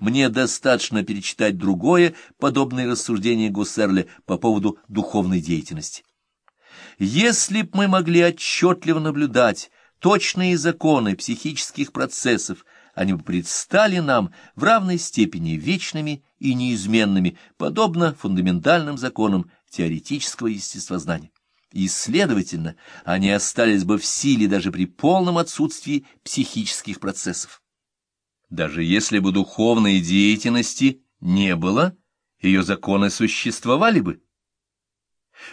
мне достаточно перечитать другое, подобное рассуждение Гуссерля по поводу духовной деятельности. Если б мы могли отчетливо наблюдать точные законы психических процессов, они бы предстали нам в равной степени вечными и неизменными, подобно фундаментальным законам теоретического естествознания. И, следовательно, они остались бы в силе даже при полном отсутствии психических процессов. Даже если бы духовной деятельности не было, ее законы существовали бы.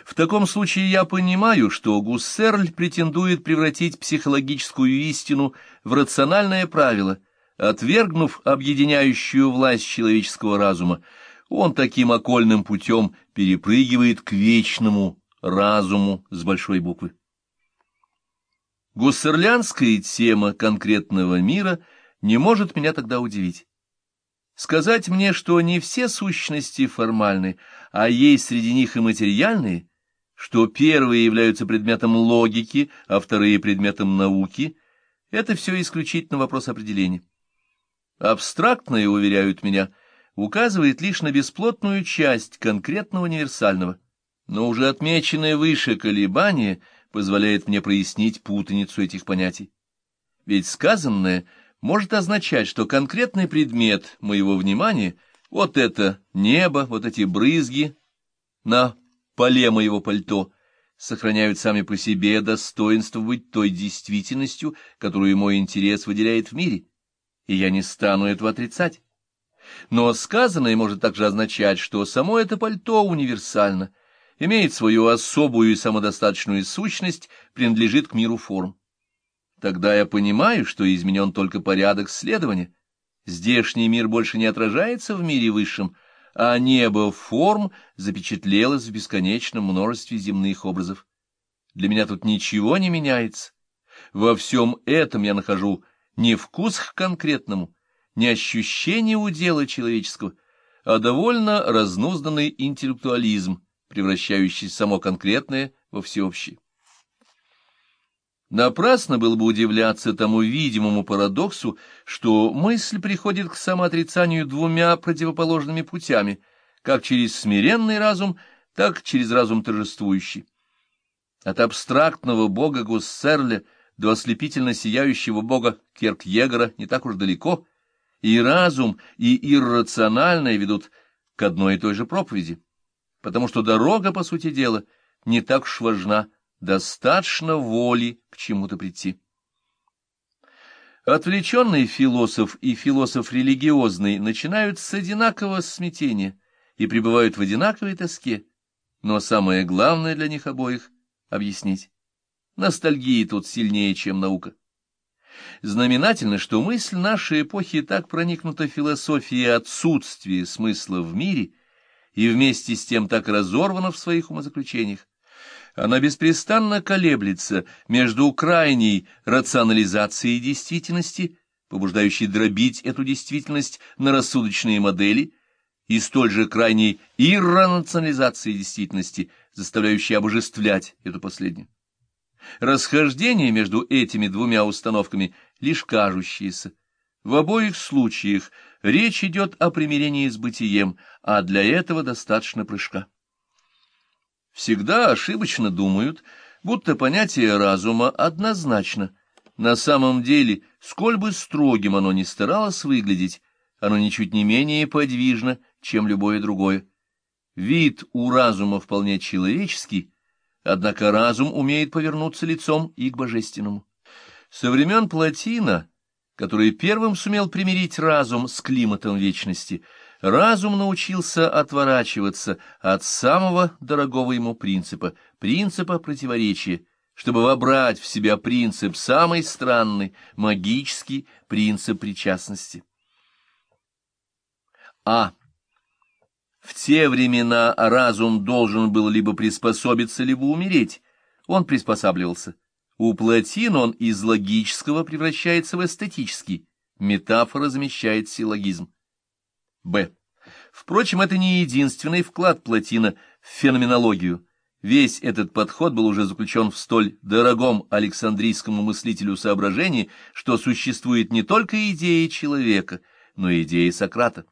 В таком случае я понимаю, что Гуссерль претендует превратить психологическую истину в рациональное правило, отвергнув объединяющую власть человеческого разума, он таким окольным путем перепрыгивает к вечному разуму с большой буквы. Гуссерлянская тема конкретного мира не может меня тогда удивить. Сказать мне, что не все сущности формальны, а есть среди них и материальные, что первые являются предметом логики, а вторые — предметом науки, это все исключительно вопрос определения. Абстрактное, уверяют меня, указывает лишь на бесплотную часть конкретного универсального, но уже отмеченное выше колебание позволяет мне прояснить путаницу этих понятий. Ведь сказанное — может означать, что конкретный предмет моего внимания, вот это небо, вот эти брызги на поле моего пальто, сохраняют сами по себе достоинство быть той действительностью, которую мой интерес выделяет в мире, и я не стану этого отрицать. Но сказанное может также означать, что само это пальто универсально, имеет свою особую и самодостаточную сущность, принадлежит к миру форм. Тогда я понимаю, что изменен только порядок следования. Здешний мир больше не отражается в мире высшем, а небо форм запечатлелось в бесконечном множестве земных образов. Для меня тут ничего не меняется. Во всем этом я нахожу не вкус к конкретному, не ощущение удела человеческого, а довольно разнузданный интеллектуализм, превращающий само конкретное во всеобщее. Напрасно было бы удивляться тому видимому парадоксу, что мысль приходит к самоотрицанию двумя противоположными путями, как через смиренный разум, так через разум торжествующий. От абстрактного бога Гуссерля до ослепительно сияющего бога Керкьегора не так уж далеко, и разум, и иррациональное ведут к одной и той же проповеди, потому что дорога, по сути дела, не так уж важна, достаточно воли к чему-то прийти. Отвлеченный философ и философ религиозный начинают с одинакового смятения и пребывают в одинаковой тоске, но самое главное для них обоих — объяснить. Ностальгия тут сильнее, чем наука. Знаменательно, что мысль нашей эпохи так проникнута философией отсутствия смысла в мире и вместе с тем так разорвана в своих умозаключениях, она беспрестанно колеблется между крайней рационализацией действительности, побуждающей дробить эту действительность на рассудочные модели, и столь же крайней иррационализацией действительности, заставляющей обожествлять эту последнюю. Расхождение между этими двумя установками лишь кажущееся. В обоих случаях речь идет о примирении с бытием, а для этого достаточно прыжка всегда ошибочно думают, будто понятие разума однозначно. На самом деле, сколь бы строгим оно ни старалось выглядеть, оно ничуть не менее подвижно, чем любое другое. Вид у разума вполне человеческий, однако разум умеет повернуться лицом и к божественному. Со времен Платина, который первым сумел примирить разум с климатом вечности, разум научился отворачиваться от самого дорогого ему принципа, принципа противоречия, чтобы вобрать в себя принцип самый странный, магический принцип причастности. А. В те времена разум должен был либо приспособиться, либо умереть. Он приспосабливался. У Платина он из логического превращается в эстетический. Метафора замещает силлогизм. Б. Впрочем, это не единственный вклад Платина в феноменологию. Весь этот подход был уже заключен в столь дорогом Александрийскому мыслителю соображении, что существует не только идея человека, но идея Сократа.